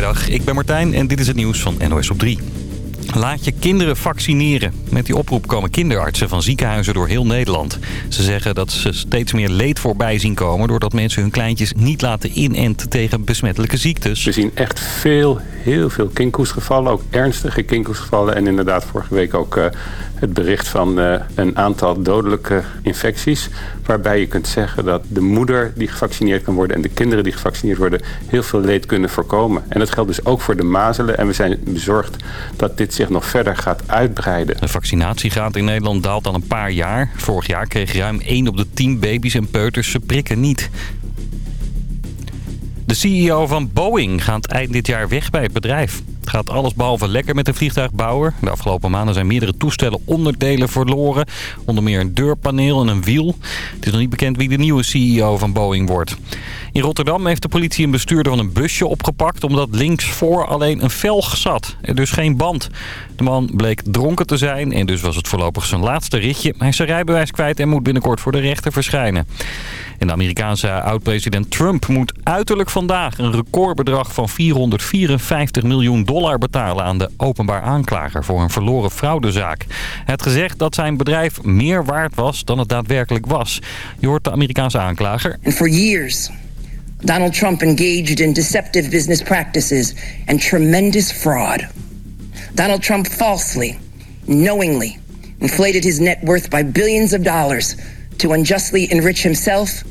Goedemiddag, ik ben Martijn en dit is het nieuws van NOS op 3. Laat je kinderen vaccineren. Met die oproep komen kinderartsen van ziekenhuizen door heel Nederland. Ze zeggen dat ze steeds meer leed voorbij zien komen... doordat mensen hun kleintjes niet laten inenten tegen besmettelijke ziektes. We zien echt veel, heel veel kinkhoestgevallen. Ook ernstige kinkhoestgevallen. En inderdaad vorige week ook uh, het bericht van uh, een aantal dodelijke infecties. Waarbij je kunt zeggen dat de moeder die gevaccineerd kan worden... en de kinderen die gevaccineerd worden heel veel leed kunnen voorkomen. En dat geldt dus ook voor de mazelen. En we zijn bezorgd dat dit zich nog verder gaat uitbreiden. De vaccinatiegraad in Nederland daalt al een paar jaar. Vorig jaar kreeg ruim 1 op de 10 baby's en peuters ze prikken niet. De CEO van Boeing gaat eind dit jaar weg bij het bedrijf. Het gaat alles behalve lekker met de vliegtuigbouwer. De afgelopen maanden zijn meerdere toestellen onderdelen verloren. Onder meer een deurpaneel en een wiel. Het is nog niet bekend wie de nieuwe CEO van Boeing wordt. In Rotterdam heeft de politie een bestuurder van een busje opgepakt... omdat links voor alleen een velg zat. Dus geen band. De man bleek dronken te zijn en dus was het voorlopig zijn laatste ritje. Hij is zijn rijbewijs kwijt en moet binnenkort voor de rechter verschijnen. En de Amerikaanse oud-president Trump moet uiterlijk vandaag een recordbedrag van 454 miljoen dollar betalen aan de openbaar aanklager voor een verloren fraudezaak. Had gezegd dat zijn bedrijf meer waard was dan het daadwerkelijk was. Je hoort de Amerikaanse aanklager. For Donald Trump engaged in deceptive business practices and tremendous fraud. Donald Trump falsely, knowingly inflated his net worth by billions of dollars to unjustly enrich himself,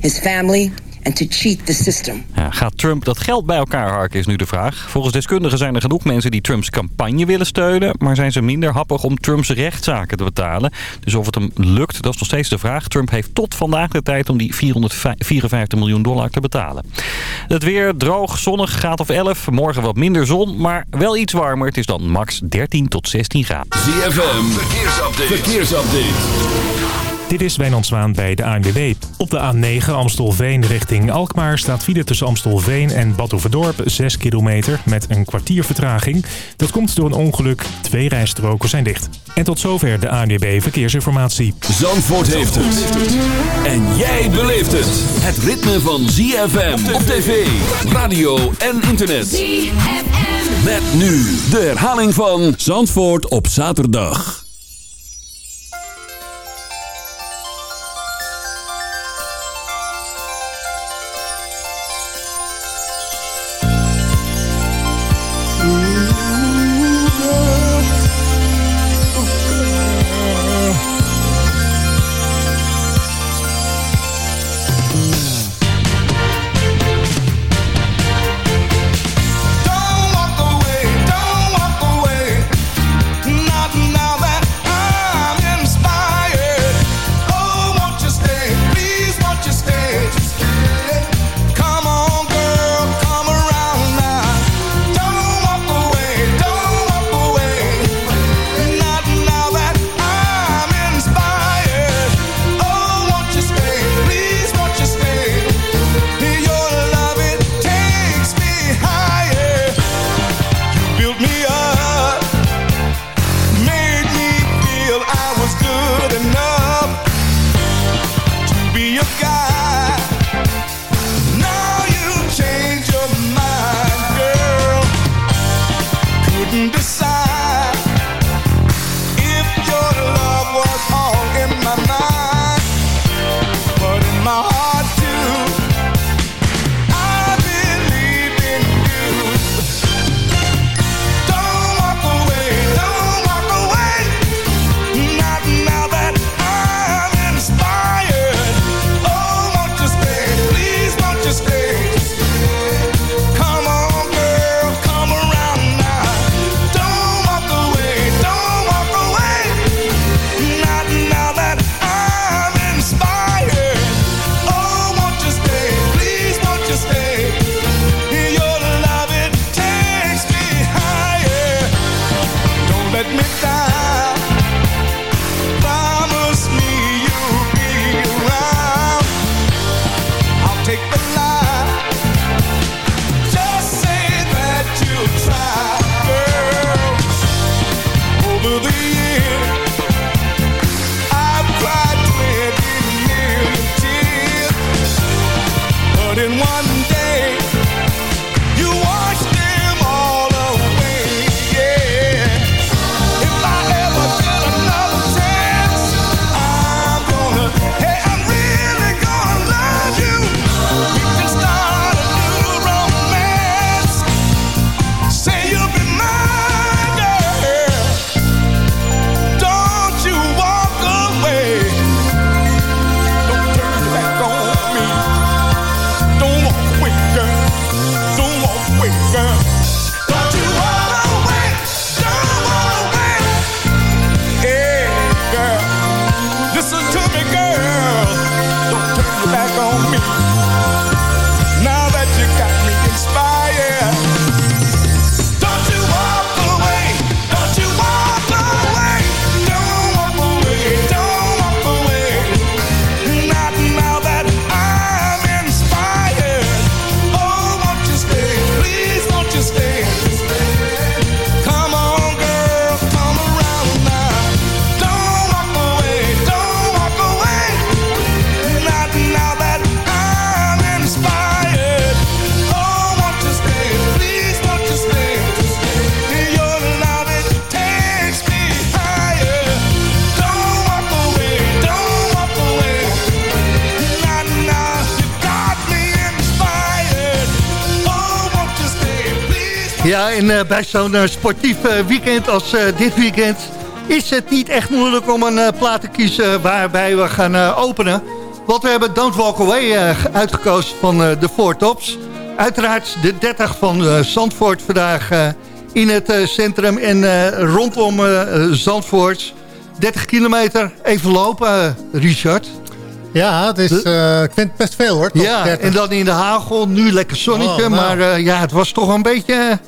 his family en to cheat the system. Ja, gaat Trump dat geld bij elkaar harken is nu de vraag. Volgens deskundigen zijn er genoeg mensen die Trumps campagne willen steunen... maar zijn ze minder happig om Trumps rechtszaken te betalen. Dus of het hem lukt, dat is nog steeds de vraag. Trump heeft tot vandaag de tijd om die 454 miljoen dollar te betalen. Het weer droog, zonnig, graad of 11. Morgen wat minder zon, maar wel iets warmer. Het is dan max 13 tot 16 graden. ZFM, verkeersupdate. verkeersupdate. Dit is Wijnand Zwaan bij de ANWB. Op de A9 Amstelveen richting Alkmaar staat file tussen Amstelveen en Badhoevedorp 6 kilometer met een kwartier vertraging. Dat komt door een ongeluk. Twee rijstroken zijn dicht. En tot zover de ANWB Verkeersinformatie. Zandvoort heeft het. En jij beleeft het. Het ritme van ZFM op tv, radio en internet. ZFM. Met nu de herhaling van Zandvoort op zaterdag. En bij zo'n sportief weekend als dit weekend... is het niet echt moeilijk om een plaat te kiezen waarbij we gaan openen. Want we hebben Don't Walk Away uitgekozen van de Four Tops. Uiteraard de 30 van Zandvoort vandaag in het centrum en rondom Zandvoort... 30 kilometer, even lopen, Richard. Ja, het is, uh, ik vind het best veel hoor. Ja, en dan in de hagel, nu lekker zonnetje. Oh, nou. Maar uh, ja, het was toch een beetje,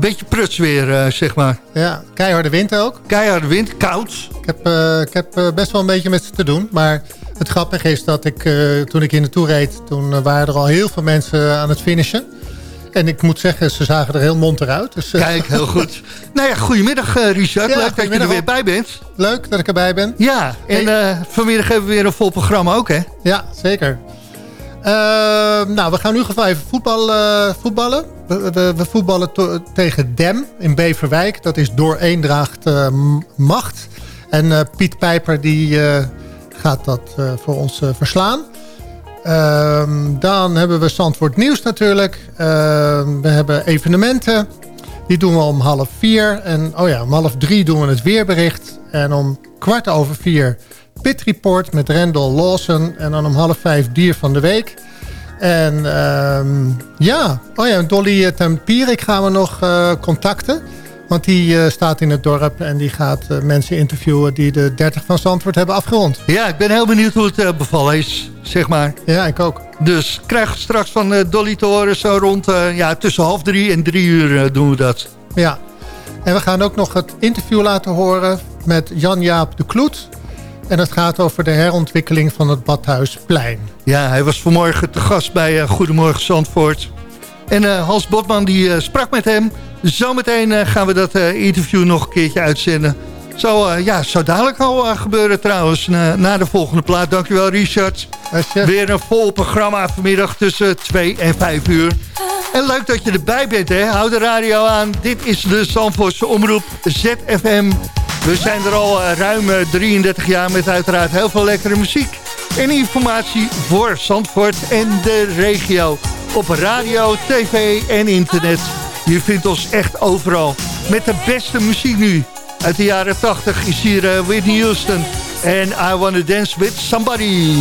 beetje pruts weer, uh, zeg maar. Ja, keiharde wind ook. Keiharde wind, koud. Ik heb, ik heb best wel een beetje met ze te doen. Maar het grappige is dat ik, toen ik hier naartoe reed... toen waren er al heel veel mensen aan het finishen. En ik moet zeggen, ze zagen er heel monter uit. Dus, eh, Kijk, heel goed. nou ja, goedemiddag Richard. Leuk dat je er weer bij bent. Leuk dat ik erbij ben. Ja, en vanmiddag hebben we weer een vol programma ook, hè? Ja, zeker. Nou, we gaan nu gewoon even voetbal, voetballen. We, we, voetballen tegen Dem in Beverwijk. Dat is door Eendracht Macht. En Piet Pijper die gaat dat voor ons verslaan. Ehm, dan hebben we Zandvoort Nieuws natuurlijk. Ehm, we hebben evenementen. Die doen we om half vier. En oh ja, om half drie doen we het weerbericht. En om kwart over vier Pit Report met Randall Lawson. En dan om half vijf Dier van de Week. En um, ja, oh ja, Dolly Tempierik gaan we nog uh, contacten. Want die uh, staat in het dorp en die gaat uh, mensen interviewen die de 30 van Zandvoort hebben afgerond. Ja, ik ben heel benieuwd hoe het bevallen is, zeg maar. Ja, ik ook. Dus krijg straks van Dolly te horen zo rond ja, tussen half drie en drie uur doen we dat. Ja, en we gaan ook nog het interview laten horen met Jan-Jaap de Kloet. En dat gaat over de herontwikkeling van het Badhuisplein. Ja, hij was vanmorgen te gast bij Goedemorgen Zandvoort. En Hans Botman die sprak met hem... Zometeen uh, gaan we dat interview nog een keertje uitzenden. Zo, ja, zou dadelijk al gebeuren trouwens, na de volgende plaat. Dankjewel Richard. Weer een vol programma vanmiddag tussen 2 en 5 uur. En leuk dat je erbij bent, hè. Hou de radio aan. Dit is de Zandvoortse Omroep ZFM. We zijn er al ruim 33 jaar met uiteraard heel veel lekkere muziek. En informatie voor Zandvoort en de regio. Op radio, tv en internet. Je vindt ons echt overal. Met de beste muziek nu. Uit de jaren 80 is hier uh, Whitney Houston. En I Wanna Dance With Somebody.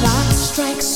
Clock strikes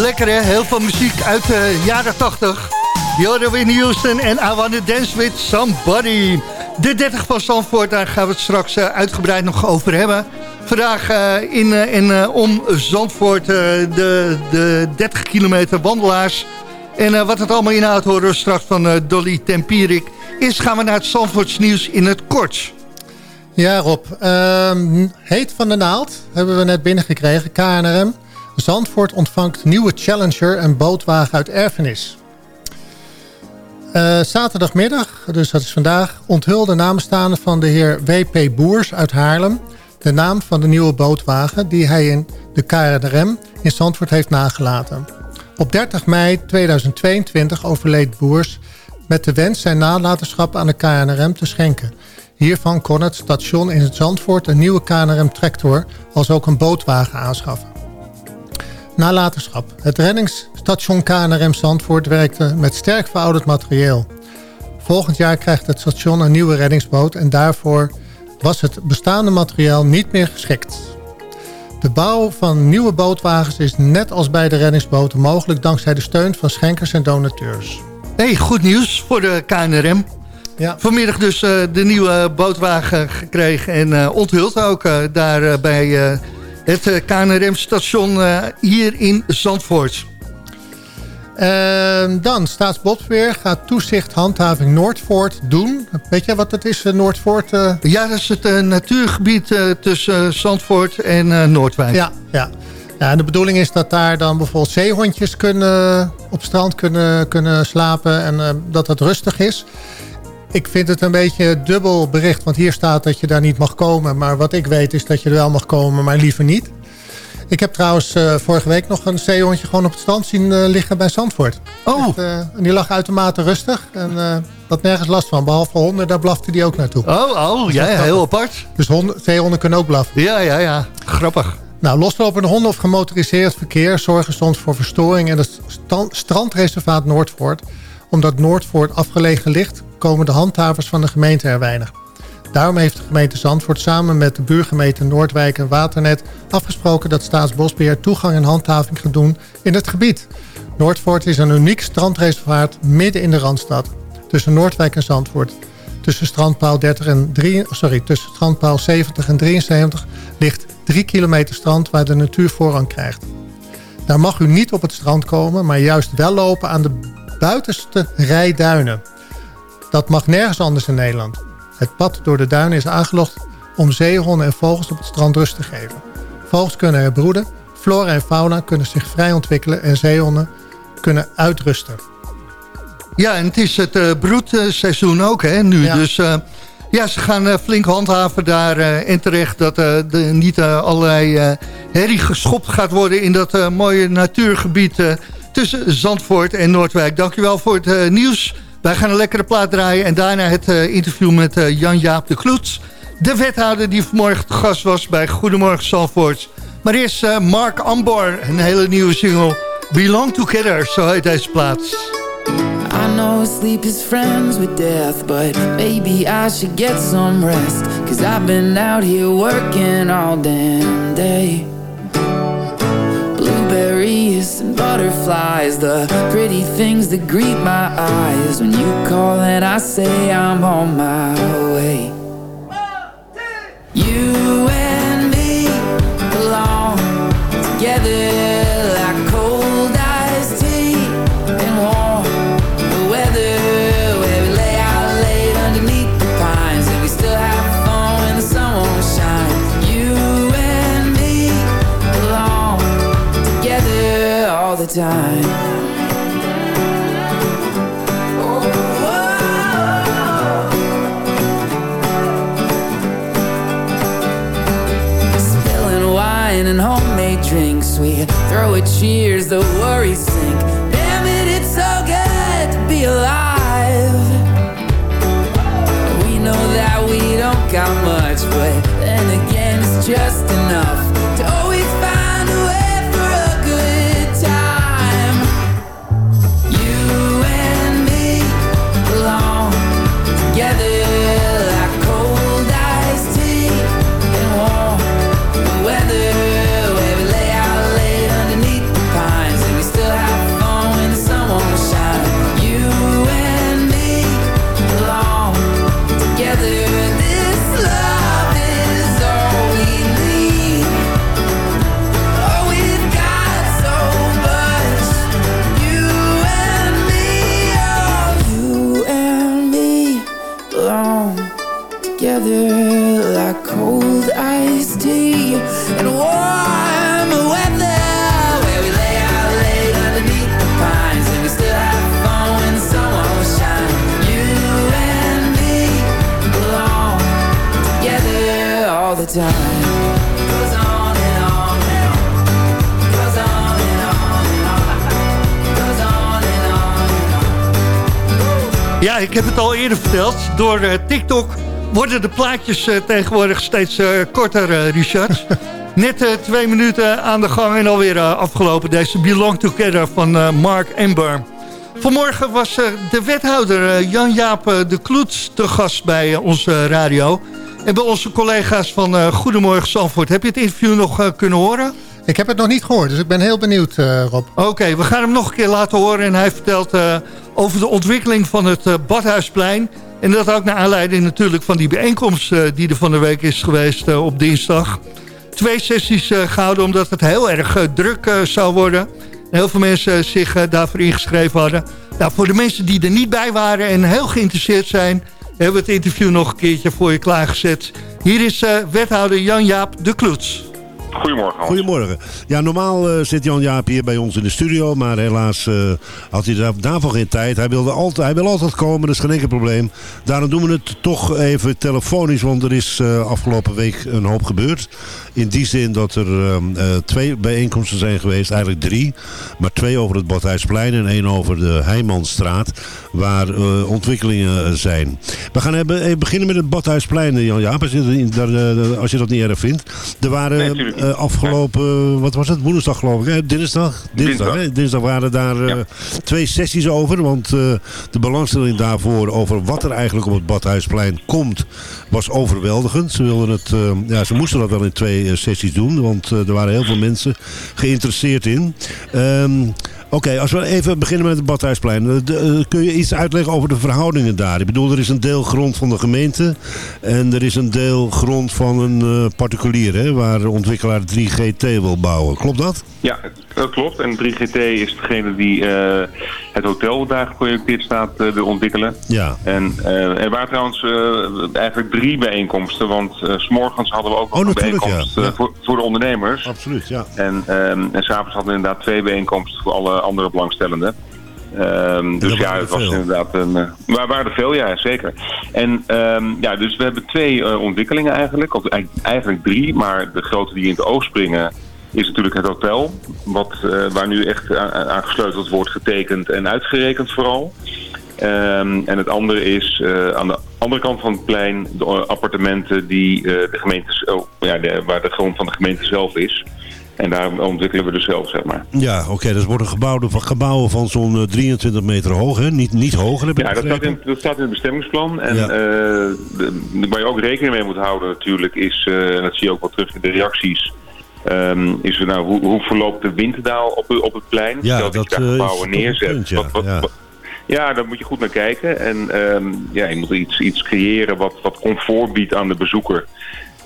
Lekker hè, heel veel muziek uit de jaren 80. Jordan Winnie Houston en I Wanna Dance With Somebody. De 30 van Zandvoort, daar gaan we het straks uitgebreid nog over hebben. Vandaag in en om Zandvoort de, de 30 kilometer wandelaars. En wat het allemaal inhoudt horen we straks van Dolly Tempierik. Eerst gaan we naar het Zandvoorts nieuws in het kort. Ja Rob, ehm, heet van de naald hebben we net binnengekregen, KNRM. Zandvoort ontvangt nieuwe Challenger en bootwagen uit erfenis. Uh, zaterdagmiddag, dus dat is vandaag, onthulde namenstaande van de heer W.P. Boers uit Haarlem... de naam van de nieuwe bootwagen die hij in de KNRM in Zandvoort heeft nagelaten. Op 30 mei 2022 overleed Boers met de wens zijn nalatenschap aan de KNRM te schenken. Hiervan kon het station in Zandvoort een nieuwe KNRM-tractor als ook een bootwagen aanschaffen. Nalatenschap. Het reddingsstation KNRM Zandvoort werkte met sterk verouderd materieel. Volgend jaar krijgt het station een nieuwe reddingsboot en daarvoor was het bestaande materiaal niet meer geschikt. De bouw van nieuwe bootwagens is net als bij de reddingsboten mogelijk dankzij de steun van schenkers en donateurs. Hey, goed nieuws voor de KNRM. Ja. Vanmiddag dus uh, de nieuwe bootwagen gekregen en uh, onthuld ook uh, daar bij het KNRM-station hier in Zandvoort. Ehm, dan, Staatsbosbeheer gaat toezicht handhaving Noordvoort doen. Weet jij wat het is, Noordvoort? Ja, dat is het natuurgebied tussen Zandvoort en Noordwijk. Ja, ja. Ja, en de bedoeling is dat daar dan bijvoorbeeld zeehondjes kunnen, op strand kunnen, kunnen slapen en dat het rustig is. Ik vind het een beetje dubbel bericht, want hier staat dat je daar niet mag komen. Maar wat ik weet is dat je er wel mag komen, maar liever niet. Ik heb trouwens uh, vorige week nog een zeehondje gewoon op het strand zien uh, liggen bij Zandvoort. Oh. Echt, uh, en die lag uitermate rustig en had nergens last van. Behalve honden, daar blafte die ook naartoe. Oh, oh ja, heel apart. Dus honden, zeehonden kunnen ook blaffen. Ja, ja, ja. Grappig. Nou, loslopende honden of gemotoriseerd verkeer zorgen soms voor verstoring in het strandreservaat Noordvoort. Omdat Noordvoort afgelegen ligt, komen de handhavers van de gemeente er weinig. Daarom heeft de gemeente Zandvoort samen met de buurgemeente Noordwijk en Waternet afgesproken dat Staatsbosbeheer toegang en handhaving gaat doen in het gebied. Noordvoort is een uniek strandreservaat midden in de Randstad. Tussen Noordwijk en Zandvoort. Tussen strandpaal, 30 en 3, sorry, tussen strandpaal 70 en 73 ligt 3 kilometer strand waar de natuur voorrang krijgt. Daar mag u niet op het strand komen, maar juist wel lopen aan de buitenste rij duinen. Dat mag nergens anders in Nederland. Het pad door de duinen is aangelogd om zeehonden en vogels op het strand rust te geven. Vogels kunnen er broeden, flora en fauna kunnen zich vrij ontwikkelen en zeehonden kunnen uitrusten. Ja, en het is het uh, broedseizoen ook hè, nu. Ja. Dus uh, ja, ze gaan uh, flink handhaven daar en terecht dat er niet allerlei herrie geschopt gaat worden in dat mooie natuurgebied tussen Zandvoort en Noordwijk. Dankjewel voor het nieuws. Wij gaan een lekkere plaat draaien en daarna het uh, interview met uh, Jan-Jaap de Kloets. De wethouder die vanmorgen gast was bij Goedemorgen Zandvoort. Maar eerst Mark Ambor, een hele nieuwe single. Belong Together, zo heet deze plaats. I know sleep is friends with death But maybe I should get some rest Cause I've been out here working all damn day blueberries and butterflies The pretty things that greet my eyes. When you call and I say I'm on my way. You and me belong together time and homemade drinks We throw a cheers, the worries Ja, ik heb het al eerder verteld. Door uh, TikTok worden de plaatjes uh, tegenwoordig steeds uh, korter, Richard. Net twee minuten aan de gang en alweer afgelopen. Deze Belong Together van Mark Ember. Vanmorgen was de wethouder Jan-Jaap de Kloet te gast bij onze radio. En bij onze collega's van Goedemorgen Zandvoort. Heb je het interview nog kunnen horen? Ik heb het nog niet gehoord, dus ik ben heel benieuwd, uh, Rob. Oké, we gaan hem nog een keer laten horen. En hij vertelt uh, over de ontwikkeling van het uh, Badhuisplein. En dat ook naar aanleiding natuurlijk van die bijeenkomst die er van de week is geweest op dinsdag. Twee sessies gehouden omdat het heel erg druk zou worden. heel veel mensen zich daarvoor ingeschreven hadden. Nou, voor de mensen die er niet bij waren en heel geïnteresseerd zijn... hebben we het interview nog een keertje voor je klaargezet. Hier is wethouder Jan-Jaap de Kloets. Goedemorgen. Hans. Goedemorgen. Ja, normaal uh, zit Jan Jaap hier bij ons in de studio, maar helaas uh, had hij daar, daarvoor geen tijd. Hij, wilde altijd, hij wil altijd komen, dat is geen enkel probleem. Daarom doen we het toch even telefonisch, want er is uh, afgelopen week een hoop gebeurd. In die zin dat er twee bijeenkomsten zijn geweest, eigenlijk drie. Maar twee over het Badhuisplein en één over de Heijmanstraat, waar ontwikkelingen zijn. We gaan hebben, even beginnen met het Badhuisplein, Jan Jaap, als je, als je dat niet erg vindt. Er waren... Nee, uh, afgelopen, wat was het, woensdag geloof ik, hè? dinsdag? Dinsdag, dinsdag. dinsdag waren daar uh, twee sessies over, want uh, de belangstelling daarvoor over wat er eigenlijk op het Badhuisplein komt, was overweldigend. Ze, wilden het, ja, ze moesten dat wel in twee sessies doen, want er waren heel veel mensen geïnteresseerd in. Um, Oké, als we even beginnen met het Badhuisplein. Eh, kun je iets uitleggen over de verhoudingen daar? Ik bedoel, er is een deel grond van de gemeente en er is een deel grond van een particulier, hè, waar de ontwikkelaar 3GT wil bouwen. Klopt dat? Ja, dat klopt. En 3GT is degene die uh, het hotel daar geprojecteerd staat uh, wil ontwikkelen. Ja. En uh, er waren trouwens eigenlijk drie bijeenkomsten. Want s morgens hadden we ook nog oh, een bijeenkomst ja. voor, voor de ondernemers. Absoluut, ja. En, um, en s'avonds hadden we inderdaad twee bijeenkomsten voor alle andere belangstellenden. Um, dus ja, het was veel. inderdaad een... maar waren er veel, ja, zeker. En um, ja, dus we hebben twee ontwikkelingen eigenlijk. Of eigenlijk drie, maar de grote die in het oog springen is natuurlijk het hotel. Wat, uh, waar nu echt aan gesleuteld wordt, getekend en uitgerekend vooral. Um, en het andere is uh, aan de andere kant van het plein de appartementen die uh, de gemeente, oh, ja, de, waar de grond van de gemeente zelf is. En daar ontwikkelen we dus zelf, zeg maar. Ja, oké. Okay, dat worden gebouwen van, gebouwen van zo'n 23 meter hoog, hè? Niet, niet hoger, heb ik Ja, dat staat, in, dat staat in het bestemmingsplan. En ja. uh, de, waar je ook rekening mee moet houden natuurlijk is, en dat zie je ook wel terug in de reacties... Um, is er nou, hoe, hoe verloopt de winddaal op, op het plein? Ja, dat, dat je daar gebouwen neerzet. Punt, ja. Wat, wat, ja. wat, ja, daar moet je goed naar kijken. En um, ja, je moet iets, iets creëren wat, wat comfort biedt aan de bezoeker.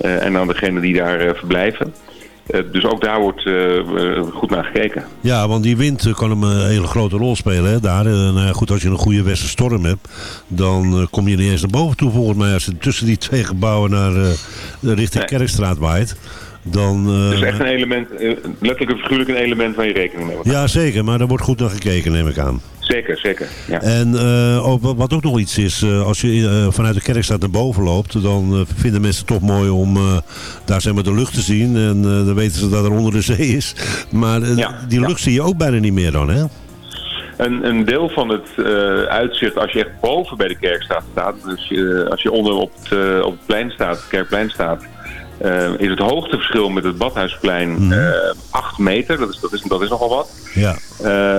Uh, en aan degene die daar uh, verblijven. Uh, dus ook daar wordt goed naar gekeken. Ja, want die wind kan hem een hele grote rol spelen. Hè, daar. En, goed, als je een goede westerstorm hebt, dan kom je niet eens naar boven toe volgens mij. Als je tussen die twee gebouwen naar richting nee. Kerkstraat waait. Dan, uh, dus echt een element, letterlijk en figuurlijk een element waar je rekening mee moet Ja, zeker. Maar daar wordt goed naar gekeken, neem ik aan. Zeker, zeker. Ja. En ook, wat ook nog iets is, uh, als je uh, vanuit de kerkstraat naar boven loopt, dan vinden mensen het toch mooi om daar zeg maar de lucht te zien. En dan weten ze dat er onder de zee is. Maar ja, die lucht ja. zie je ook bijna niet meer dan, hè? Een, een deel van het uh, uitzicht, als je echt boven bij de kerkstraat staat, dus je, als je onder op het, op het plein staat, het kerkplein staat, uh, is het hoogteverschil met het Badhuisplein mm. uh, 8 meter. Dat is, dat, is, dat is nogal wat. Ja.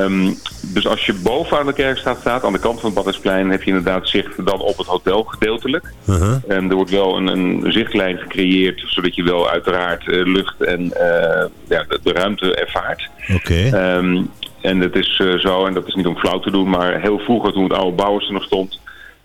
Um, dus als je boven aan de kerkstraat staat, aan de kant van het Badhuisplein, heb je inderdaad zicht dan op het hotel gedeeltelijk. Uh -huh. En er wordt wel een, een zichtlijn gecreëerd, zodat je wel uiteraard uh, lucht en ja, de, de, ruimte ervaart. Oké. Okay. Um, en dat is zo, en dat is niet om flauw te doen, maar heel vroeger toen het oude Bouwers er nog stond,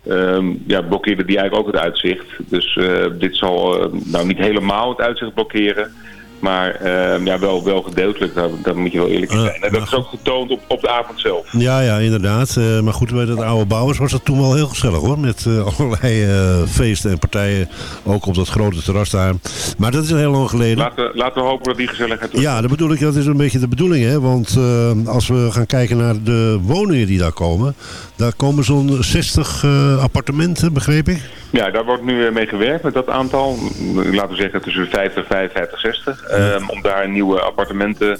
Um, ja, blokkeerde die eigenlijk ook het uitzicht. Dus uh, dit zal uh, nou niet helemaal het uitzicht blokkeren. Maar uh, ja, wel, wel gedeeltelijk, daar, daar moet je wel eerlijk in zijn. En dat is ook getoond op, op de avond zelf. Ja, ja, inderdaad. Uh, maar goed, bij de oude bouwers was dat toen wel heel gezellig hoor. Met uh, allerlei uh, feesten en partijen. Ook op dat grote terras daar. Maar dat is heel lang geleden. Laten, laten we hopen dat die gezelligheid... Terug. Ja, dat bedoel ik. Dat is een beetje de bedoeling. Hè? Want als we gaan kijken naar de woningen die daar komen. Daar komen zo'n 60 appartementen, begreep ik. Ja, daar wordt nu mee gewerkt met dat aantal. Laten we zeggen tussen de 50, 55, 60. Om daar nieuwe appartementen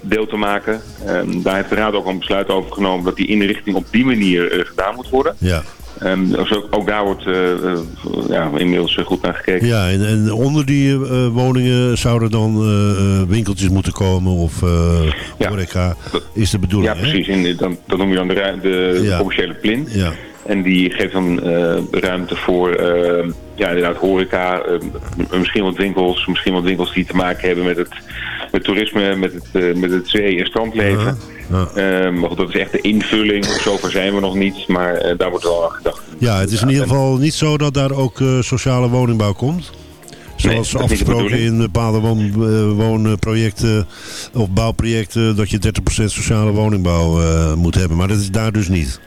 deel te maken. Um, daar heeft de Raad ook een besluit over genomen dat die inrichting op die manier gedaan moet worden. Ja. Um, ook, ook, daar wordt uh, uh, ja, inmiddels goed naar gekeken. Ja, en, en onder die woningen zouden dan winkeltjes moeten komen of horeca, ja, is de bedoeling. Ja, precies. Dan, dat noem je dan de, de ja. commerciële plin. Ja. En die geeft dan ruimte voor ja, inderdaad horeca, misschien wat winkels, misschien wat winkels die te maken hebben met het met toerisme, met het, met het zee- en strandleven. Ja. Uh, maar dat is echt de invulling. Zover zijn we nog niet, maar uh, daar wordt wel aan gedacht. Ja, het is in ieder geval niet zo dat daar ook uh, sociale woningbouw komt. Zoals nee, afgesproken in bepaalde woon, woonprojecten of bouwprojecten... dat je 30% sociale woningbouw moet hebben. Maar dat is daar dus niet.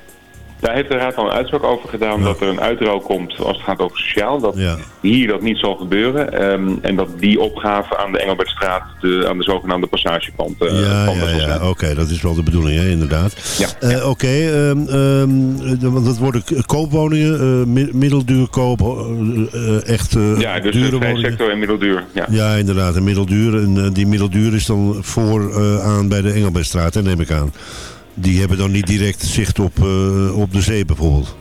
Daar heeft de Raad al een uitspraak over gedaan ja. dat er een uitruil komt als het gaat over sociaal. Dat ja. hier dat niet zal gebeuren. Um, en dat die opgave aan de Engelbertstraat, de, aan de zogenaamde passagepand uh, Ja, ja, ja. oké, okay, dat is wel de bedoeling, hè, inderdaad. Ja. Uh, oké, okay, um, um, want dat worden koopwoningen, uh, middelduurkoop, echt Ja, dus dure de sector en middelduur. Ja, ja inderdaad, en middelduur. En die middelduur is dan vooraan bij de Engelbertstraat, hè, neem ik aan die hebben dan niet direct zicht op, uh, op de zee bijvoorbeeld.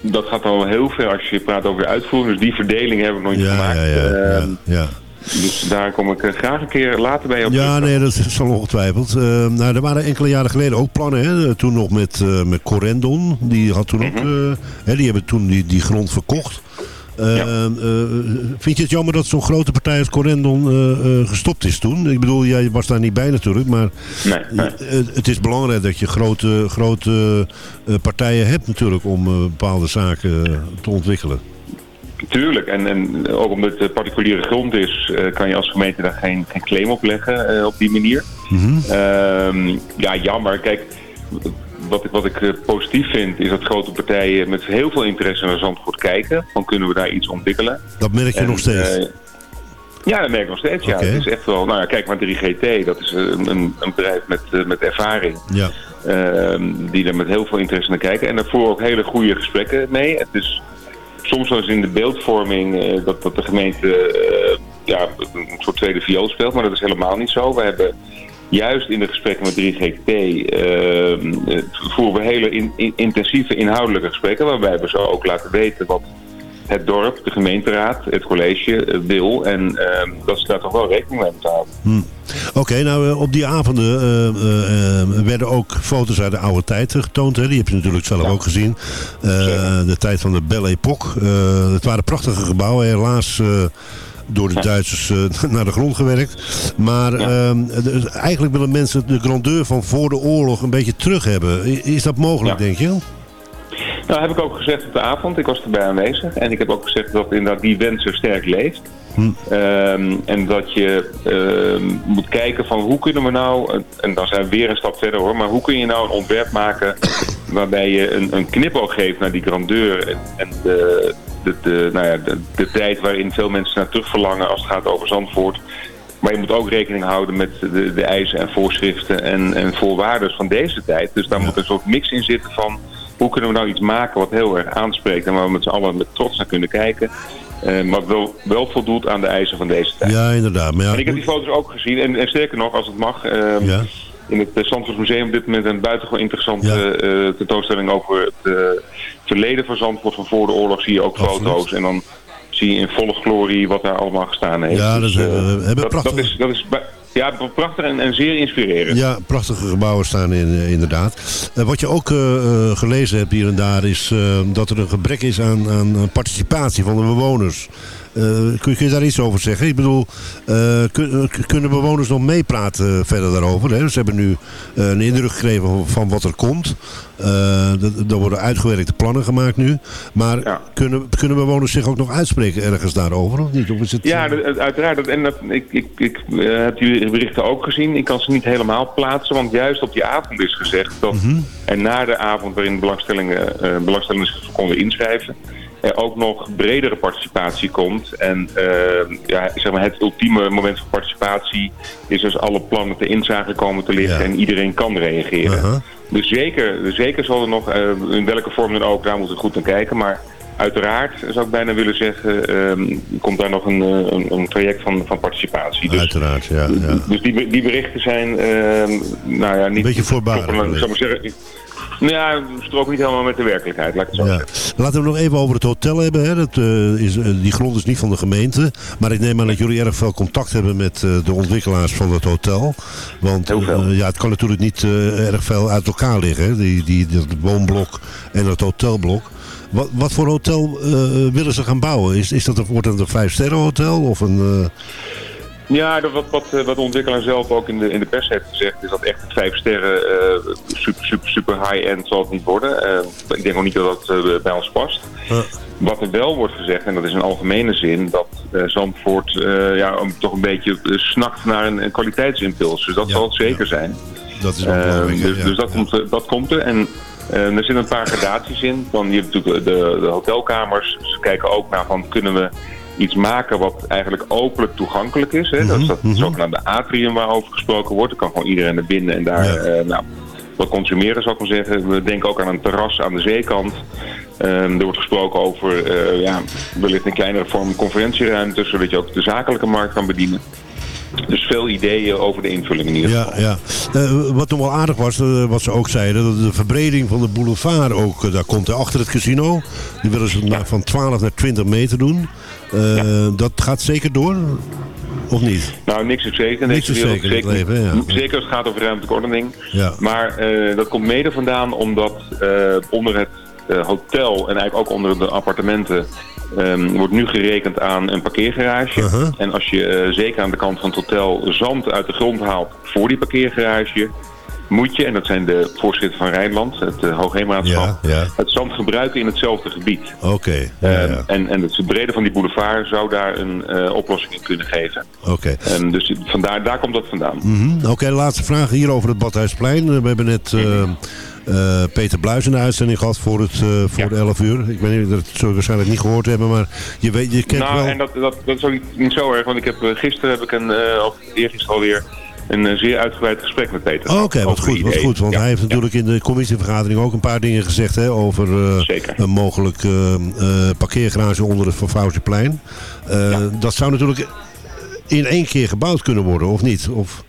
Dat gaat al heel ver als je praat over de uitvoering. Dus die verdeling hebben we nog niet ja, gemaakt. Ja, ja, uh, ja, ja. Dus daar kom ik graag een keer later bij op. Ja, nee, dat is al ongetwijfeld. Uh, nou, er waren enkele jaren geleden ook plannen. Hè? Toen nog met, met Corendon. Die had toen ook, hè, die hebben toen die, die grond verkocht. Uh, ja. uh, vind je het jammer dat zo'n grote partij als Corendon uh, gestopt is toen? Ik bedoel, jij was daar niet bij natuurlijk, maar nee, nee. het is belangrijk dat je grote, grote partijen hebt natuurlijk om bepaalde zaken te ontwikkelen. Tuurlijk, en, en ook omdat het particuliere grond is, kan je als gemeente daar geen, geen claim op leggen op die manier. Mm -hmm. ja, jammer. Kijk, wat ik, wat ik uh, positief vind is dat grote partijen met heel veel interesse naar Zandvoort kijken. Dan kunnen we daar iets ontwikkelen. Dat merk je en, nog steeds? Uh, ja, dat merk ik nog steeds. Ja. Het is echt wel, nou ja, kijk maar 3GT, dat is een, een, een bedrijf met, uh, met ervaring. Ja. die er met heel veel interesse naar kijken. En daarvoor ook hele goede gesprekken mee. Het is soms wel eens in de beeldvorming dat, dat de gemeente ja, een soort tweede viool speelt. Maar dat is helemaal niet zo. We hebben juist in de gesprekken met 3GT uh, voeren we hele in, in, intensieve inhoudelijke gesprekken. Waarbij we zo ook laten weten wat het dorp, de gemeenteraad, het college uh, wil. En uh, dat ze daar toch wel rekening mee moeten houden. Hm. Oké, okay, nou op die avonden werden ook foto's uit de oude tijd getoond. Hè? Die heb je natuurlijk zelf ja. ook gezien. de tijd van de Belle Époque. het waren prachtige gebouwen. Helaas door de Duitsers uh, naar de grond gewerkt. Maar ja. uh, eigenlijk willen mensen de grandeur van voor de oorlog een beetje terug hebben. Is dat mogelijk, ja. denk je? Nou, heb ik ook gezegd op de avond. Ik was erbij aanwezig. En ik heb ook gezegd dat inderdaad die wens er sterk leeft. Hm. Um, en dat je uh, moet kijken van hoe kunnen we nou, en dan zijn we weer een stap verder hoor, maar hoe kun je nou een ontwerp maken waarbij je een, een knipoog geeft naar die grandeur en, en de, de, de, nou ja, de, de, tijd waarin veel mensen naar terug verlangen als het gaat over Zandvoort. Maar je moet ook rekening houden met de, de eisen en voorschriften en, en voorwaarden van deze tijd. Dus daar ja. moet een soort mix in zitten van hoe kunnen we nou iets maken wat heel erg aanspreekt en waar we met z'n allen met trots naar kunnen kijken. Uh, maar wel, wel voldoet aan de eisen van deze tijd. Ja, inderdaad. Maar ja, en ik heb die foto's ook gezien. En, en sterker nog, als het mag... Uh, ja. In het Zandvoort Museum op dit moment een buitengewoon interessante ja. uh, tentoonstelling over het verleden van Zandvoort van voor de oorlog. Zie je ook Absoluut. foto's. En dan zie je in volle glorie wat daar allemaal gestaan heeft. Ja, dus, hebben dat, prachtig... dat, is, dat is ja, prachtig en, en, zeer inspirerend. Ja, prachtige gebouwen staan in, inderdaad. Uh, wat je ook uh, gelezen hebt hier en daar is uh, dat er een gebrek is aan, aan participatie van de bewoners. Uh, kun, je daar iets over zeggen? Ik bedoel, uh, kun, kunnen bewoners nog meepraten verder daarover? Hè? Ze hebben nu een indruk gekregen van, van wat er komt. er worden uitgewerkte plannen gemaakt nu. Maar ja. kunnen, kunnen bewoners zich ook nog uitspreken ergens daarover? Of niet? Of is het, ja, dat, uiteraard. En dat, ik, ik, ik heb die berichten ook gezien. Ik kan ze niet helemaal plaatsen. Want juist op die avond is gezegd dat... Mm -hmm. En na de avond waarin belangstellingen, belangstellingen zich konden inschrijven er ook nog bredere participatie komt. En uh, ja, zeg maar het ultieme moment van participatie is als alle plannen te inzage komen te liggen ja. en iedereen kan reageren. Uh -huh. Dus zeker, zeker zal er nog, uh, in welke vorm dan ook, daar moeten we goed naar kijken. Maar uiteraard, zou ik bijna willen zeggen, ehm, komt daar nog een, een, een, traject van, van participatie. Dus, uiteraard, ja. ja. Dus die, die berichten zijn, ehm, nou ja, niet... Een beetje voorbarig. Zou maar zeggen, nou ja, strook niet helemaal met de werkelijkheid, laat ik het zo ja. Laten we nog even over het hotel hebben. Hè. Dat, uh, is, uh, die grond is niet van de gemeente. Maar ik neem aan dat jullie erg veel contact hebben met uh, de ontwikkelaars van het hotel. Want ja, het kan natuurlijk niet erg veel uit elkaar liggen. Hè. Die, die, dat woonblok en het hotelblok. Wat, wat voor hotel willen ze gaan bouwen? Is, is dat een, wordt het een vijf sterren hotel of een... Ja, wat, wat, eh, wat de ontwikkelaar zelf ook in de, in de pers heeft gezegd... is dat echt het vijf sterren uh, super, super, super high-end zal het niet worden. Uh, ik denk ook niet dat dat uh, bij ons past. Wat er wel wordt gezegd, en dat is in algemene zin... dat Zandvoort ja, toch een beetje snakt naar een, een kwaliteitsimpuls. Dus dat zal het zeker zijn. Dat is wel dus, dus dat, komt, dat komt er. En er zitten een paar gradaties in. Dan, je hebt natuurlijk de, de hotelkamers. Ze kijken ook naar van kunnen we iets maken wat eigenlijk openlijk toegankelijk is. Hè? Mm -hmm. Dat is dat mm -hmm. zogenaamde atrium waarover gesproken wordt. Er kan gewoon iedereen naar binnen en daar ja. uh, nou, wat consumeren, zou ik maar zeggen. We denken ook aan een terras aan de zeekant. Um, er wordt gesproken over uh, ja, wellicht een kleinere vorm conferentieruimte, zodat je ook de zakelijke markt kan bedienen. Dus veel ideeën over de invulling in ieder geval. Ja, ja. Uh, wat nog wel aardig was, uh, wat ze ook zeiden, dat de verbreding van de boulevard ook, uh, daar komt achter het casino. Die willen ze ja. van 12 naar 20 meter doen. Ja. Dat gaat zeker door? Of niet? Nou, niks is zeker. Niks is zeker, zeker, leven, ja. zeker als het gaat over ruimtelijke ordening. Ja. Maar dat komt mede vandaan omdat onder het hotel en eigenlijk ook onder de appartementen Um, wordt nu gerekend aan een parkeergarage. Uh -huh. En als je zeker aan de kant van het hotel zand uit de grond haalt voor die parkeergarage... moet je, en dat zijn de voorschriften van Rijnland, het uh, Hoogheemraadschap... Ja, ja. het zand gebruiken in hetzelfde gebied. Oké. Okay. Ja, um, en, en het brede van die boulevard zou daar een uh, oplossing in kunnen geven. Oké. Okay. Um, dus vandaar, daar komt dat vandaan. Mm -hmm. Oké, okay, laatste vraag hier over het Badhuisplein. We hebben net... Uh, Peter Bluis in de uitzending gehad voor, het, uh, voor ja. de 11 uur. Ik weet niet, dat zullen waarschijnlijk niet gehoord hebben, maar je, weet, je kent nou, wel... en dat, dat, dat is ook niet, niet zo erg, want ik heb, gisteren heb ik een, uh, of eergisteren alweer, een zeer uitgebreid gesprek met Peter. Oké, okay, wat goed, wat goed. Want ja. hij heeft natuurlijk ja. in de commissievergadering ook een paar dingen gezegd hè, over een mogelijk parkeergarage onder het Van plein. Dat zou natuurlijk in één keer gebouwd kunnen worden, of niet? Of...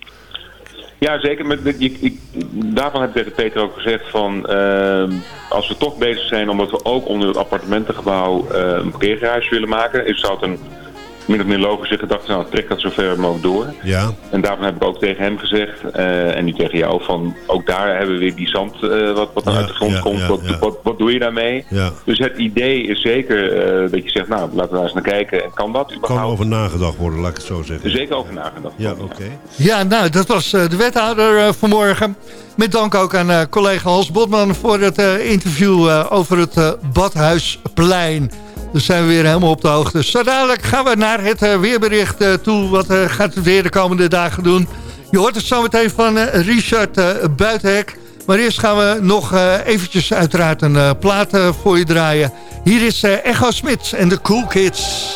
Ja, zeker. Ik, ik, daarvan heb ik tegen Peter ook gezegd van... Uh, als we toch bezig zijn omdat we ook onder het appartementengebouw uh, een parkeergarage willen maken... is zou het een min of meer logische gedachte, nou trek dat zo ver mogelijk door. Ja. En daarvan heb ik ook tegen hem gezegd, uh, en nu tegen jou, van ook daar hebben we weer die zand uh, wat, wat ja, uit de grond ja, komt. Ja, wat, wat, wat, doe je daarmee? Dus het idee is zeker uh, dat je zegt, nou laten we daar eens naar kijken. En kan dat überhaupt? Kan over nagedacht worden, laat ik het zo zeggen. Zeker over nagedacht Ja, oké. Okay. Ja, nou dat was de wethouder vanmorgen. Met dank ook aan collega Hans Botman voor het interview over het Badhuisplein. Dus zijn we weer helemaal op de hoogte. Zo dadelijk gaan we naar het uh, weerbericht uh, toe. Wat uh, gaat het weer de komende dagen doen? Je hoort het zo meteen van Richard Buitenhek. Maar eerst gaan we nog eventjes uiteraard een plaat voor je draaien. Hier is Echo Smits en de Cool Kids.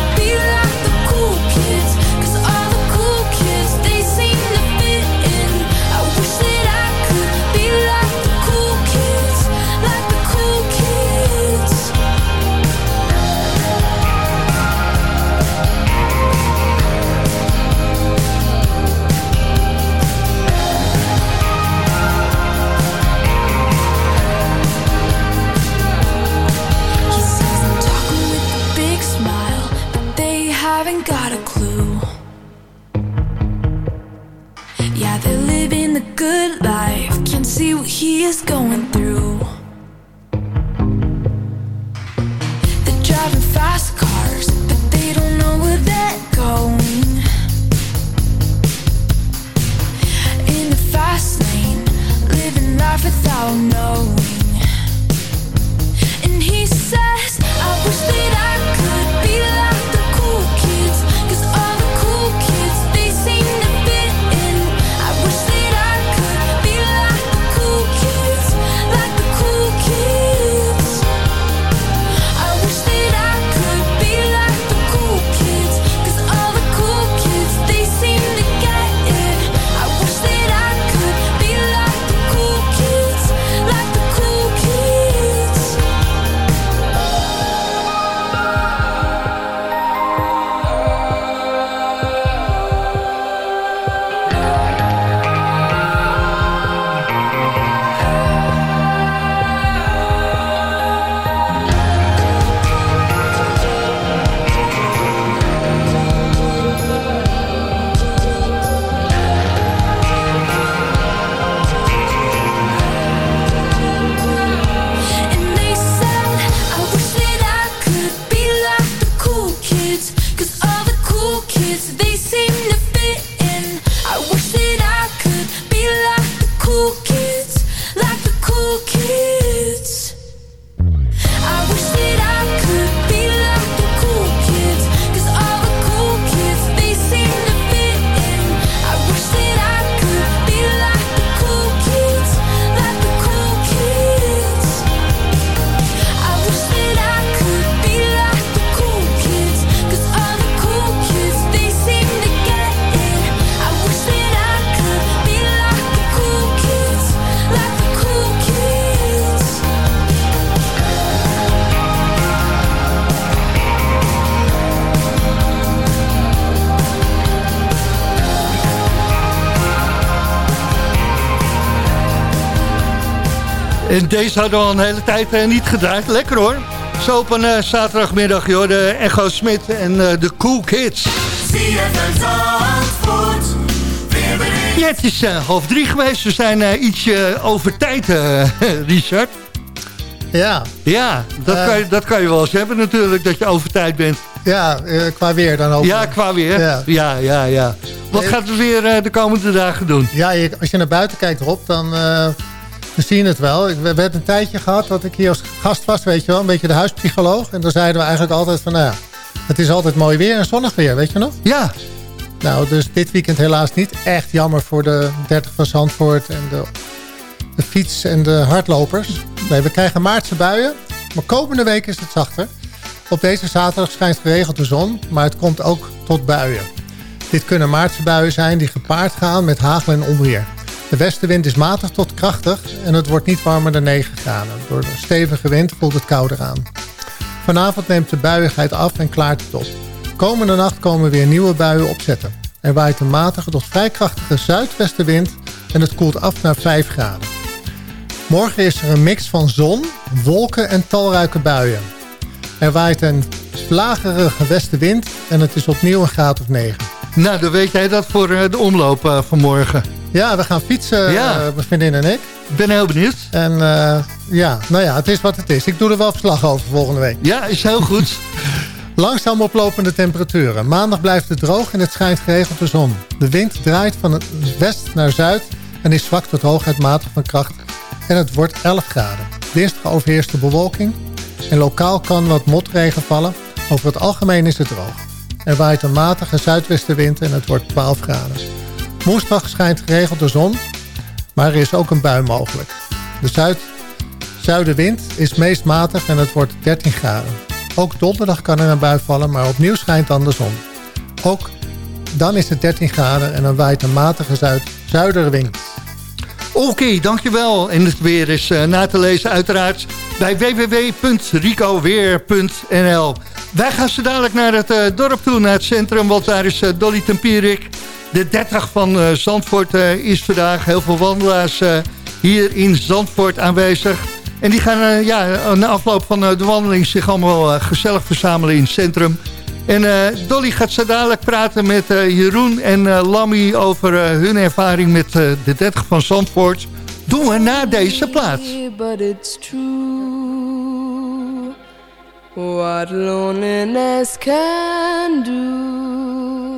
he is going through. En deze hadden we al een hele tijd eh, niet gedraaid. Lekker hoor. Zo op een eh, zaterdagmiddag, joh. De Echo Smit en eh, de Cool Kids. Ja, het is half drie geweest. We zijn eh, ietsje over tijd, eh, Richard. Ja. Ja, dat, kan je, dat kan je wel eens hebben natuurlijk, dat je over tijd bent. Ja, eh, qua weer dan ook. Ja, qua weer. Ja. Ja, ja, ja. Wat gaat het weer de komende dagen doen? Ja, je- als je naar buiten kijkt Rob, dan, eh, dan zie je het wel. We hebben een tijdje gehad dat ik hier als gast was, weet je wel. Een beetje de huispsycholoog. En dan zeiden we eigenlijk altijd van, nou ja, het is altijd mooi weer en zonnig weer, weet je nog? Ja. Nou, dus dit weekend helaas niet. Echt jammer voor de 30 van Zandvoort en de, de fiets- en de hardlopers. Nee, we krijgen maartse buien. Maar komende week is het zachter. Op deze zaterdag schijnt geregeld de zon, maar het komt ook tot buien. Dit kunnen maartse buien zijn die gepaard gaan met hagel en onweer. De westenwind is matig tot krachtig en het wordt niet warmer dan 9 graden. Door de stevige wind voelt het kouder aan. Vanavond neemt de buiigheid af en klaart het op. Komende nacht komen weer nieuwe buien opzetten. Er waait een matige tot vrij krachtige zuidwestenwind en het koelt af naar 5 graden. Morgen is er een mix van zon, wolken en talrijke buien. Er waait een lagerige westenwind en het is opnieuw een graad of 9. Nou, dan weet jij dat voor eh, de omloop eh, van morgen. Ja, we gaan fietsen, Ja. eh, mijn vriendin en ik. Ik ben heel benieuwd. En eh, ja, nou ja, het is wat het is. Ik doe er wel verslag over volgende week. Ja, is heel goed. Langzaam oplopende temperaturen. Maandag blijft het droog en het schijnt geregeld de zon. De wind draait van het west naar zuid en is zwak tot hooguit matig van kracht. En het wordt 11 graden. Dinsdag overheerst de bewolking en lokaal kan wat motregen vallen. Over het algemeen is het droog. Er waait een matige zuidwestenwind en het wordt 12 graden. Woensdag schijnt geregeld de zon, maar er is ook een bui mogelijk. De zuid zuidenwind is meest matig en het wordt 13 graden. Ook donderdag kan er een bui vallen, maar opnieuw schijnt dan de zon. Ook dan is het 13 graden en dan waait een matige zuid zuiderwind. Oké, dankjewel. En het weer is eh, na te lezen uiteraard bij www.ricoweer.nl. Wij gaan zo dadelijk naar het eh, dorp toe, naar het centrum, want daar is eh, Dolly Tempierik. De 30 van eh, Zandvoort eh, is vandaag. Heel veel wandelaars eh, hier in Zandvoort aanwezig. En die gaan ja, na afloop van de wandeling zich allemaal gezellig verzamelen in het centrum. En Dolly gaat zo dadelijk praten met Jeroen en eh, Lammy over hun ervaring met de 30 van Zandvoort. Doen we na deze plaats. But it's true what loneliness can do.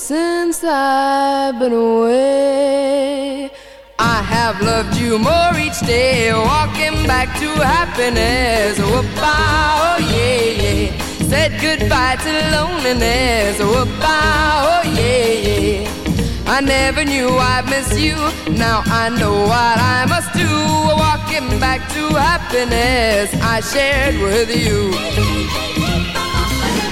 Since I've been away, I have loved you more each day. Walking back to happiness. Whoop-ah, oh yeah, yeah. Said goodbye to loneliness. Whoop-ah, oh yeah, yeah. I never knew I'd miss you. Now I know what I must do. Walking back to happiness I shared with you.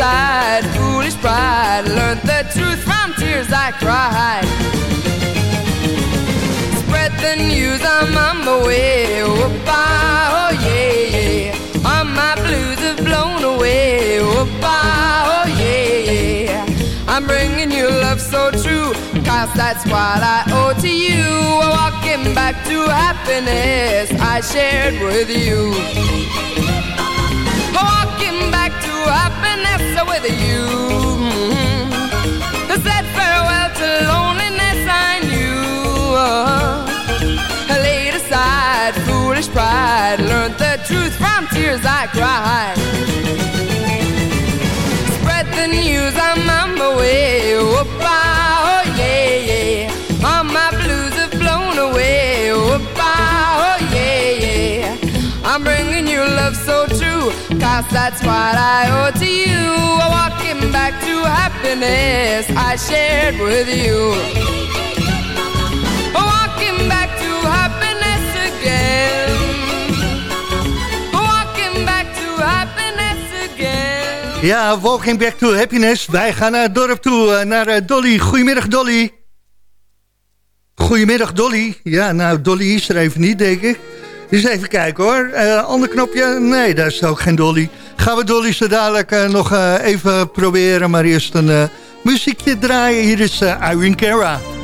aside foolish pride, learned the truth from tears I cried. Spread the news, I'm on my way. Whoop-ah, oh yeah, yeah. All my blues have blown away. Whoop-ah, oh yeah, yeah. I'm bringing you love so true, cause that's what I owe to you. Walking back to happiness I shared with you. Walking back happiness with you. Mm-hmm. I said farewell to loneliness I knew. I laid aside foolish pride, learned the truth from tears I cried. Spread the news, I'm on my way. Whoop-ah, Cause that's what I owe to you walking back to happiness I shared with you walking back to happiness again walking back to happiness again Ja, walking back to happiness. Wij gaan naar het dorp toe, eh, naar eh, Dolly. Goedemiddag Dolly. Goedemiddag Dolly. Ja, nou Dolly is er even niet, denk ik. Dus even kijken, hoor. Eh, ander knopje? Nee, daar is ook geen Dolly. Gaan we Dolly zo dadelijk eh, nog eh, even proberen. Maar eerst een muziekje draaien. Hier is eh, Irene.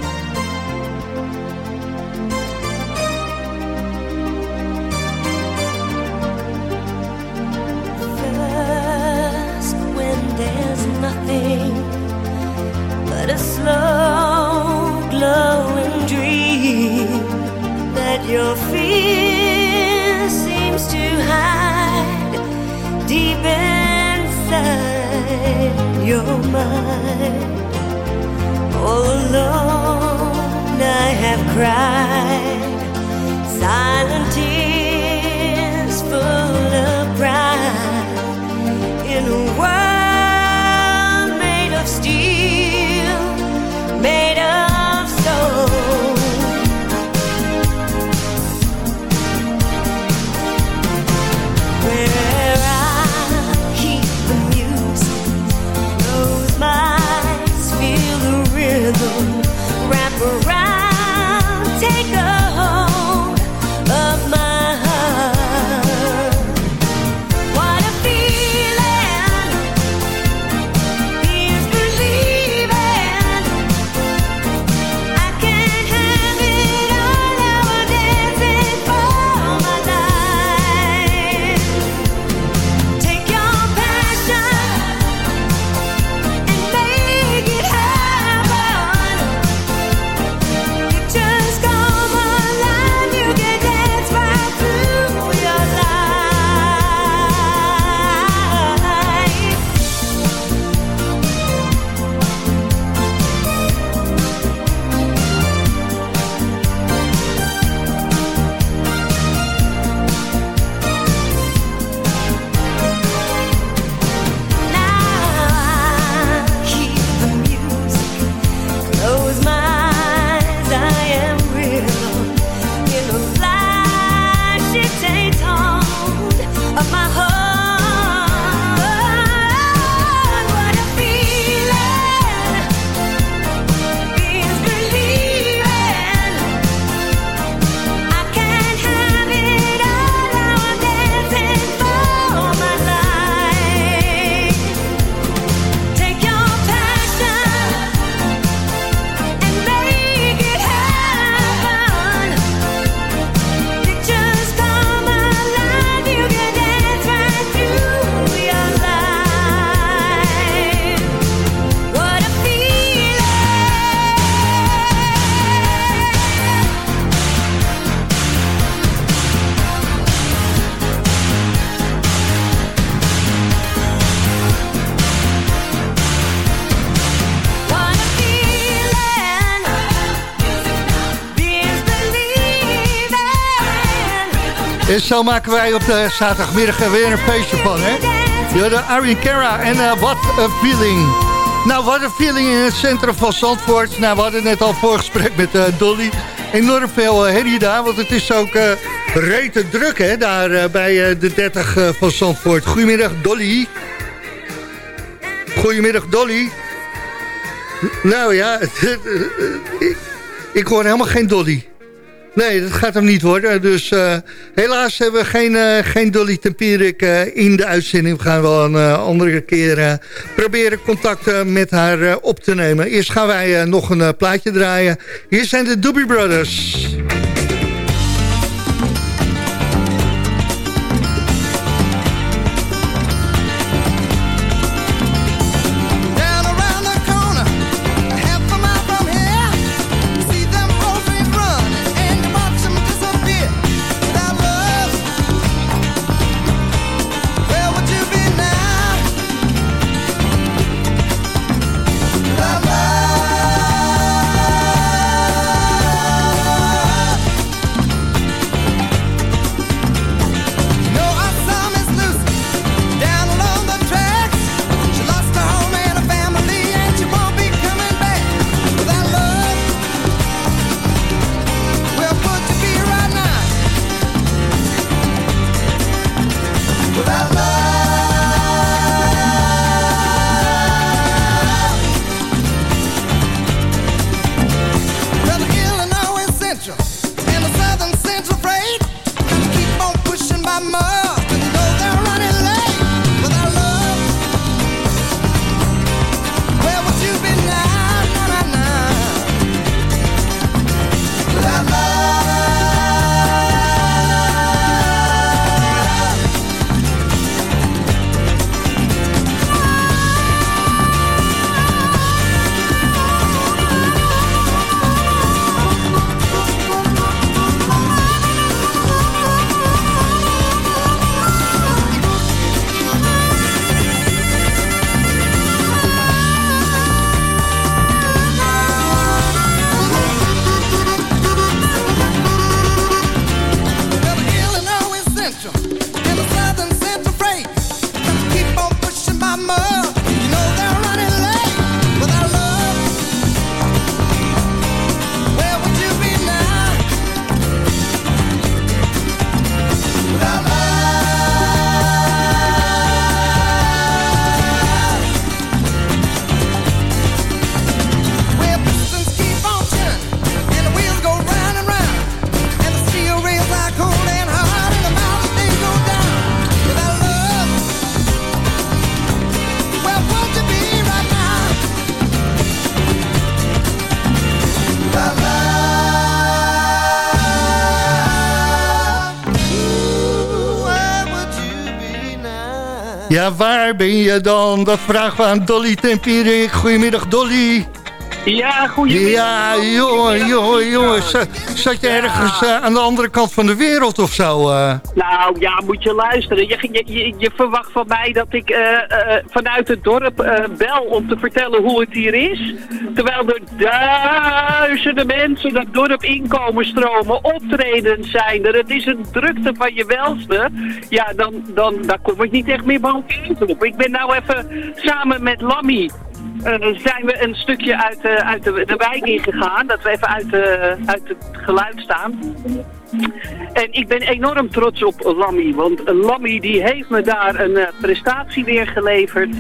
Zo maken wij op de zaterdagmiddag er weer een feestje van, hè? De Irene Cara en eh, What a Feeling. Nou, wat een feeling in het centrum van Zandvoort. Nou, we hadden net al voorgesprek met eh, Dolly. Enorm veel uh, herrie daar, want het is ook uh, rete druk, hè? Daar eh, bij eh, de 30 eh, van Zandvoort. Goedemiddag, Dolly. Goedemiddag, Dolly. Nou ja, ik, ik hoor helemaal geen Dolly. Nee, dat gaat hem niet worden. Dus eh, helaas hebben we geen, eh, geen Dolly Tempierik eh, in de uitzending. We gaan wel een eh, andere keer eh, proberen contact eh, met haar eh, op te nemen. Eerst gaan wij eh, nog een eh, plaatje draaien. Hier zijn de Doobie Brothers. Ja, waar ben je dan? Dat vragen we aan Dolly Tempierik. Goedemiddag, Dolly. Ja, goedemiddag. Ja, jongen, jongen, jongen. Zat je ergens eh, aan de andere kant van de wereld of zo? eh? Nou ja, moet je luisteren. Je, je, je, je verwacht van mij dat ik eh, vanuit het dorp bel om te vertellen hoe het hier is. Terwijl er duizenden mensen dat dorp inkomen stromen, optredens zijn er. Het is een drukte van je welste. Ja, dan, dan daar kom ik niet echt meer bovenuit op. Ik ben nou even samen met Lammy. eh, zijn we een stukje uit, eh, uit de, de wijk ingegaan. Dat we even uit, eh, uit het geluid staan. En ik ben enorm trots op Lammy, want Lammy die heeft me daar een eh, prestatie weer geleverd.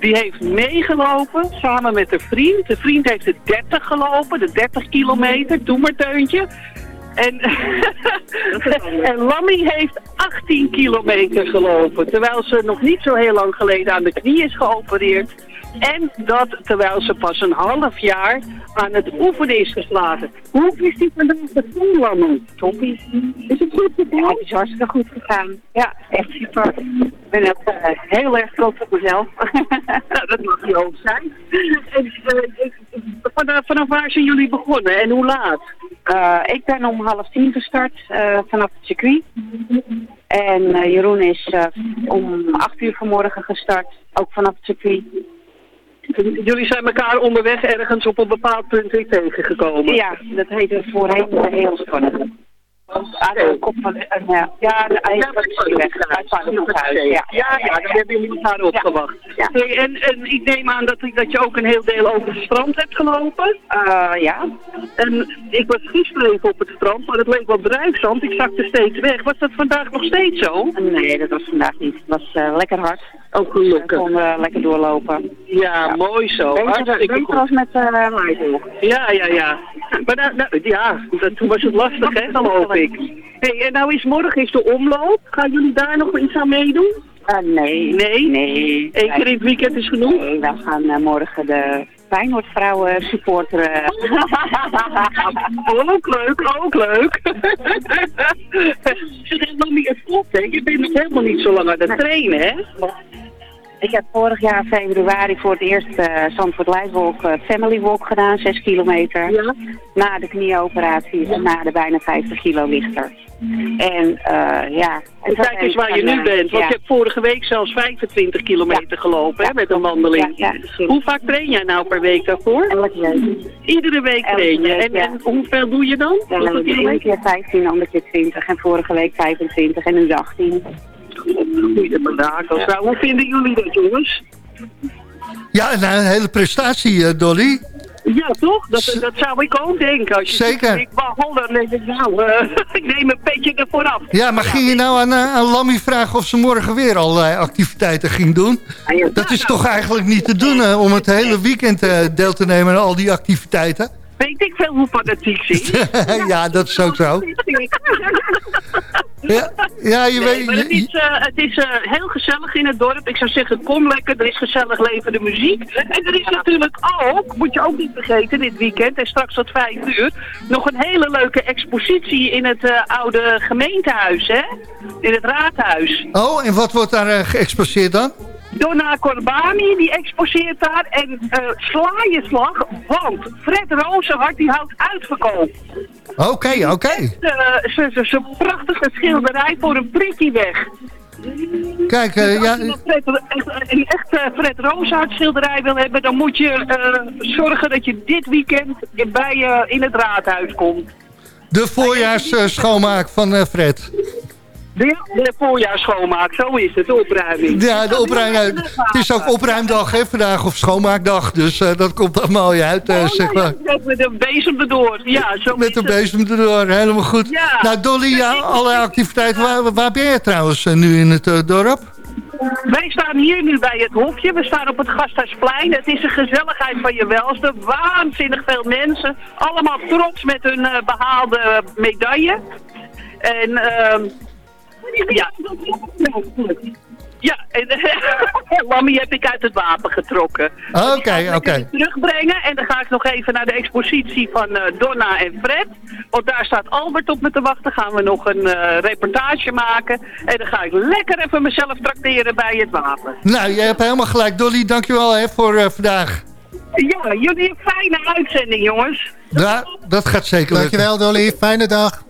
Die heeft meegelopen samen met een vriend. De vriend heeft de 30 gelopen, de 30 kilometer, doe maar Teuntje. En, en Lammy heeft 18 kilometer gelopen, terwijl ze nog niet zo heel lang geleden aan de knie is geopereerd. En dat terwijl ze pas een half jaar aan het oefenen is geslagen. Hoe is die vandaag gevoel, Lammy? Toppie. Is het goed gegaan? Ja, het is hartstikke goed gegaan. Ja, echt super. Ik ben ook eh, heel erg trots op mezelf. nou, dat mag je ook zijn. En, eh, vanaf, vanaf waar zijn jullie begonnen en hoe laat? Eh, ik ben om half tien gestart vanaf het circuit. En Jeroen is om acht uur vanmorgen gestart, ook vanaf het circuit. Jullie zijn elkaar onderweg ergens op een bepaald punt weer tegengekomen. Ja, dat heette voorheen de Heelskonne. Aan de kop van eh, ja, ja, de Paardenhoekhuis. Ja, Ja, ja, daar hebben jullie elkaar opgewacht. Ja. Hey, en, en ik neem aan dat, dat je ook een heel deel over het strand hebt gelopen. Eh, ja. En ik was gisteren even op het strand, maar het leek wel drijfzand. Ik zakte steeds weg. Was dat vandaag nog steeds zo? Nee, dat was vandaag niet. Het was eh, lekker hard. Ook gelukkig. We konden lekker doorlopen. Ja, mooi zo. Beter, goed. als met uh. Ja, ja, ja. Maar nou, nou, ja, dat, toen was het lastig, hè, geloof ik. Hey, en nou is morgen is de omloop. Gaan jullie daar nog iets aan meedoen? Uh, nee. Nee? Nee. Eén keer in het weekend is genoeg? Nee, wij gaan uh, morgen de Feyenoord vrouwen supporteren. ook leuk, ook leuk. Ze zijn nog niet het klopt, hè? Je bent nog helemaal niet zo lang aan het trainen, hè? Ik heb vorig jaar februari voor het eerst uh, Zandvoort Leidwalk uh, Family Walk gedaan, 6 kilometer. Ja. Na de knieoperatie en na de bijna 50 kilo lichter. En uh, ja... En kijk eens waar je nu bent, want ja. je hebt vorige week zelfs 25 kilometer ja. gelopen hè, met een wandeling. Ja, Hoe vaak train jij nou per week daarvoor? Elke week. Iedere week Elke train je. week, en, en, hoeveel doe je dan? Ja, keer 15, de andere keer 20 en vorige week 25 en nu 18. Goedemiddag. Ja. Hoe vinden jullie dat, jongens? Ja, nou, een hele prestatie, uh, Dolly. Ja, toch? Dat, dat zou ik ook denken. Als je Zeker. Ik wandel, dan denk ik, nou, uh, ik neem een petje ervoor af. Ja, maar ging je nou aan, uh, aan Lammy vragen of ze morgen weer allerlei activiteiten ging doen? Ah, ja, dat is nou, toch eigenlijk niet te doen uh, om het hele weekend deel te nemen aan al die activiteiten? Weet ik veel hoe fanatiek ze is. ja, dat is ook zo. Ja, ja je nee, weet... Het is, uh, het is uh, heel gezellig in het dorp. Ik zou zeggen, kom lekker. Er is gezellig levende muziek. En er is natuurlijk ook, moet je ook niet vergeten, dit weekend en straks tot vijf uur, nog een hele leuke expositie in het uh, oude gemeentehuis, hè? In het raadhuis. Oh, en wat wordt daar geëxposeerd dan? Donna Corbani, die exposeert daar. En uh, sla je slag, want Fred Rozenhart, die houdt uitverkoop. Oké, oké. Okay. Uh, Zo'n prachtige schilderij voor een prikkie weg. Kijk, uh, ja... Als je een echt uh, Fred Rozenhart schilderij wil hebben, dan moet je zorgen dat je dit weekend bij je in het raadhuis komt. De voorjaarsschoonmaak van Fred. De, de voorjaarsschoonmaak, zo is het, de opruiming. Ja, de opruiming. Het is ook opruimdag hè, vandaag, of schoonmaakdag. Dus uh, dat komt mooi uit, uh, oh, zeg maar. Ja, met een bezem erdoor, ja. Zo met een bezem erdoor, helemaal goed. Ja. Nou, Dolly, ja, alle activiteiten. Waar, waar ben je trouwens uh, nu in het uh, dorp? Wij staan hier nu bij het hofje. We staan op het Gasthuisplein. Het is een gezelligheid van je welste. Waanzinnig veel mensen. Allemaal trots met hun behaalde medaille. En... Ja. Ja, en Lammy heb ik uit het wapen getrokken. Oké, oké. Terugbrengen en dan ga ik nog even naar de expositie van eh, Donna en Fred. Want daar staat Albert op me te wachten. Gaan we nog een eh, reportage maken. En dan ga ik lekker even mezelf trakteren bij het wapen. Nou, je hebt helemaal gelijk. Dolly, dankjewel hè, voor eh, vandaag. Ja, jullie een fijne uitzending, jongens. Ja, dat gaat zeker. Dankjewel Dolly, fijne dag.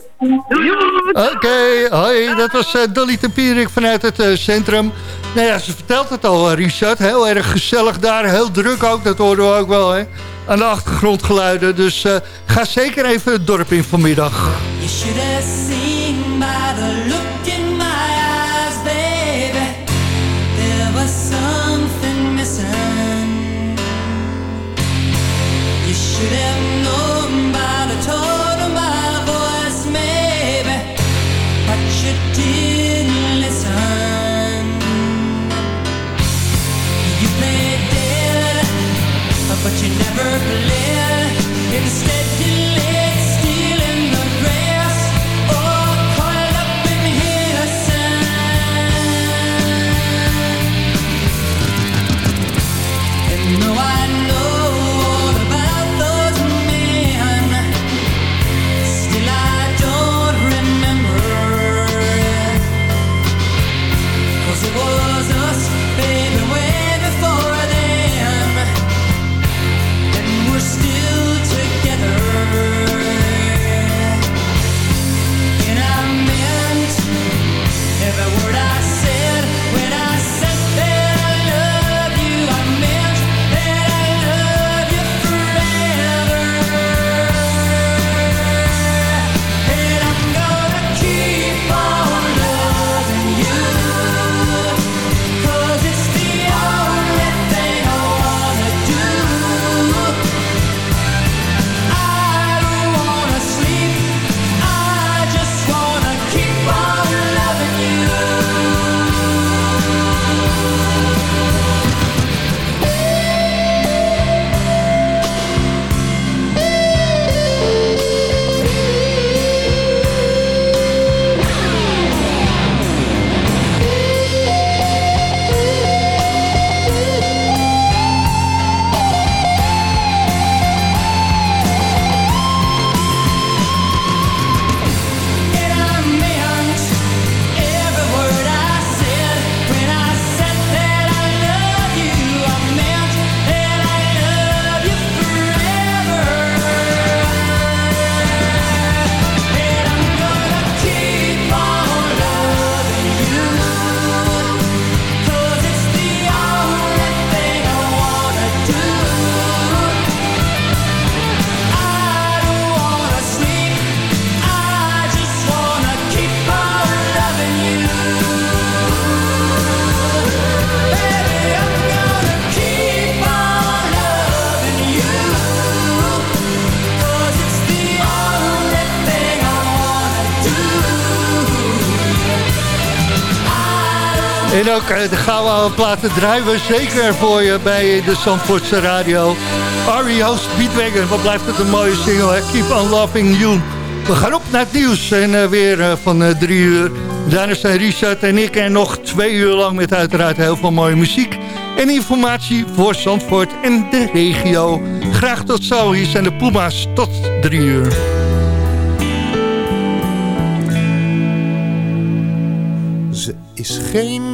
Oké, hoi, dat was eh, Dolly Tempierik vanuit het eh, centrum. Nou ja, ze vertelt het al, eh, Richard. Heel erg gezellig daar, heel druk ook, dat horen we ook wel, hè. Aan de achtergrondgeluiden, dus eh, ga zeker even het dorp in vanmiddag. You you ook eh, de gouden platen draaien we zeker voor je bij de Zandvoortse radio. REO Speedwagon, wat blijft het een mooie single? Keep on loving you. We gaan op naar het nieuws en eh, weer eh, van drie uur. Daarna zijn Richard en ik en nog twee uur lang met uiteraard heel veel mooie muziek. En informatie voor Zandvoort en de regio. Graag tot zo, hier zijn de Puma's tot drie uur. Ze is geen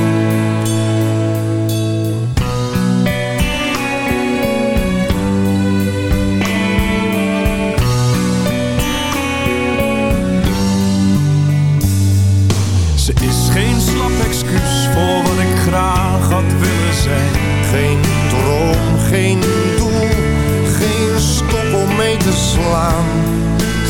Geen droom, geen doel, geen stop om mee te slaan.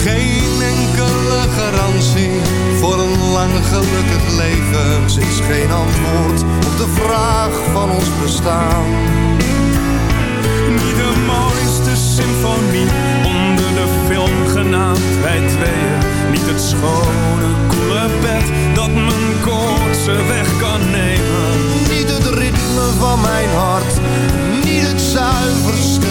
Geen enkele garantie voor een lang gelukkig leven. Ze is geen antwoord op de vraag van ons bestaan. Niet de mooiste symfonie onder de film genaamd wij tweeën. Niet het schone, koele bed dat mijn koortse weg